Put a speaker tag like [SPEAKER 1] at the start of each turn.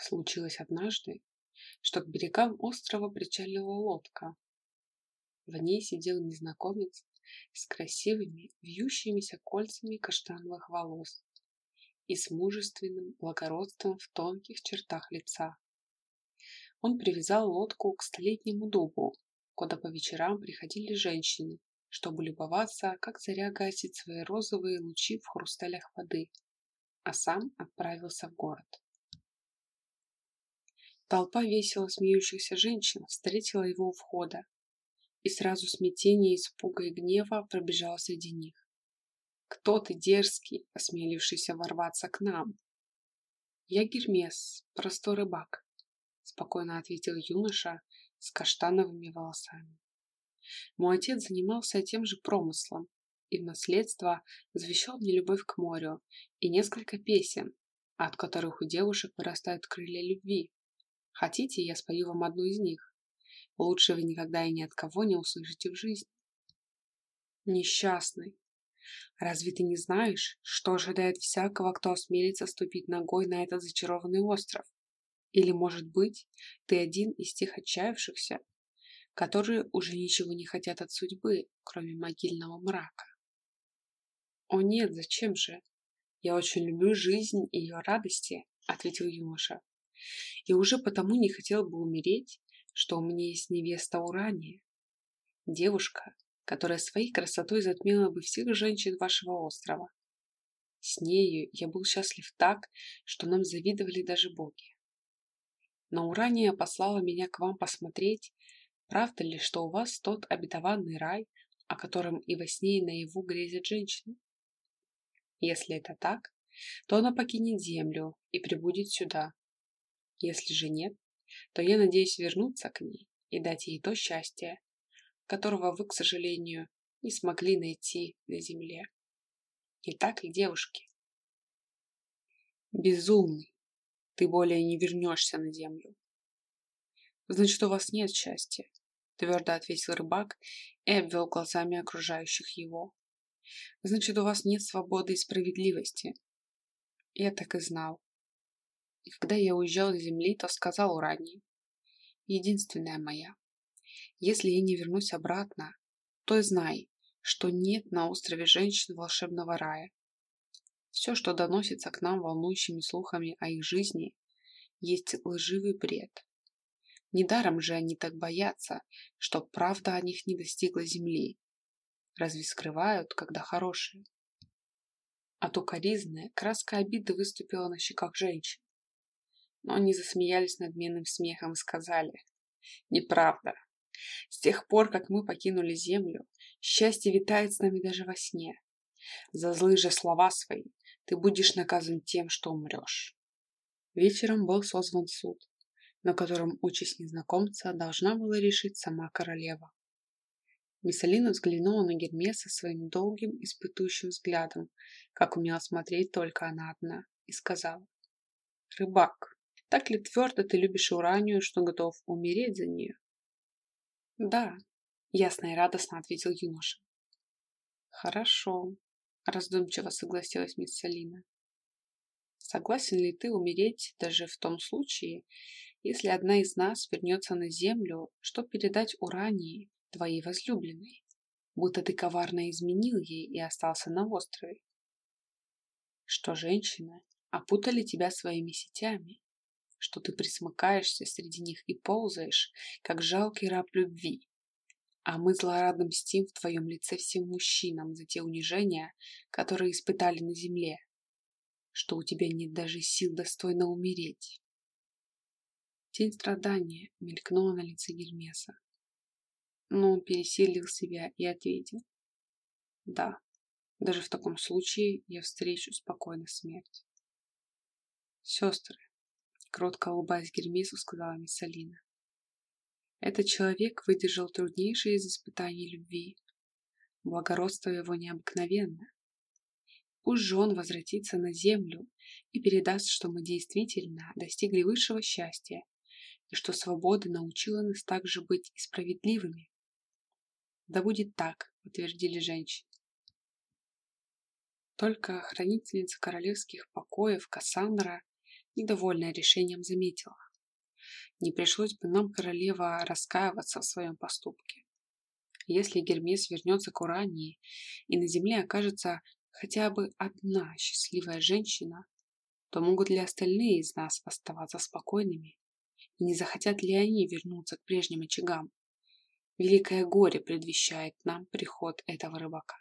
[SPEAKER 1] Случилось однажды, что к берегам острова причалила лодка. В ней сидел незнакомец с красивыми, вьющимися кольцами каштановых волос и с мужественным благородством в тонких чертах лица. Он привязал лодку к столетнему дубу, куда по вечерам приходили женщины, чтобы любоваться, как заря гасит свои розовые лучи в хрусталях воды, а сам отправился в город. Толпа весело смеющихся женщин встретила его у входа, и сразу смятение, испуга и гнева пробежало среди них. «Кто ты, дерзкий, осмелившийся ворваться к нам?» «Я Гермес, простой рыбак», — спокойно ответил юноша с каштановыми волосами. «Мой отец занимался тем же промыслом и в наследство завещал мне любовь к морю и несколько песен, от которых у девушек вырастают крылья любви. Хотите, я спою вам одну из них? Лучше вы никогда и ни от кого не услышите в жизни. Несчастный. Разве ты не знаешь, что ожидает всякого, кто осмелится ступить ногой на этот зачарованный остров? Или, может быть, ты один из тех отчаявшихся, которые уже ничего не хотят от судьбы, кроме могильного мрака? О нет, зачем же? Я очень люблю жизнь и ее радости, ответил юноша и уже потому не хотел бы умереть, что у меня есть невеста Урания. Девушка, которая своей красотой затмила бы всех женщин вашего острова. С нею я был счастлив так, что нам завидовали даже боги. Но Урания послала меня к вам посмотреть, правда ли, что у вас тот обетованный рай, о котором и во сне и наяву грезят женщины? Если это так, то она покинет землю и прибудет сюда, если же нет, то я надеюсь вернуться к ней и дать ей то счастье, которого вы, к сожалению, не смогли найти на земле. Не так ли, девушки? Безумный. Ты более не вернешься на землю. Значит, у вас нет счастья, твердо ответил рыбак и обвел глазами окружающих его. Значит, у вас нет свободы и справедливости. Я так и знал. И когда я уезжал с земли, то сказал Урании, единственная моя, если я не вернусь обратно, то знай, что нет на острове женщин волшебного рая. Все, что доносится к нам волнующими слухами о их жизни, есть лживый бред. Недаром же они так боятся, что правда о них не достигла земли. Разве скрывают, когда хорошие? От укоризны краска обиды выступила на щеках женщин но они засмеялись надменным смехом и сказали «Неправда. С тех пор, как мы покинули землю, счастье витает с нами даже во сне. За злые же слова свои ты будешь наказан тем, что умрешь». Вечером был созван суд, на котором участь незнакомца должна была решить сама королева. Миссалина взглянула на Гермеса своим долгим испытующим взглядом, как умела смотреть только она одна, и сказала «Рыбак, так ли твердо ты любишь Уранию, что готов умереть за нее? Да, ясно и радостно ответил юноша. Хорошо, раздумчиво согласилась мисс Салина. Согласен ли ты умереть даже в том случае, если одна из нас вернется на землю, чтобы передать Урании, твоей возлюбленной, будто ты коварно изменил ей и остался на острове? Что женщины опутали тебя своими сетями, что ты присмыкаешься среди них и ползаешь, как жалкий раб любви. А мы злорадно мстим в твоем лице всем мужчинам за те унижения, которые испытали на земле, что у тебя нет даже сил достойно умереть. Тень страдания мелькнула на лице Гермеса. Но он пересилил себя и ответил. Да, даже в таком случае я встречу спокойно смерть. Сестры, кротко улыбаясь Гермесу, сказала мисс Алина. Этот человек выдержал труднейшие из испытаний любви. Благородство его необыкновенно. Пусть же он возвратится на землю и передаст, что мы действительно достигли высшего счастья и что свобода научила нас также быть и справедливыми. Да будет так, утвердили женщины. Только хранительница королевских покоев Кассандра недовольная решением, заметила. Не пришлось бы нам, королева, раскаиваться в своем поступке. Если Гермес вернется к Урании, и на земле окажется хотя бы одна счастливая женщина, то могут ли остальные из нас оставаться спокойными? И не захотят ли они вернуться к прежним очагам? Великое горе предвещает нам приход этого рыбака.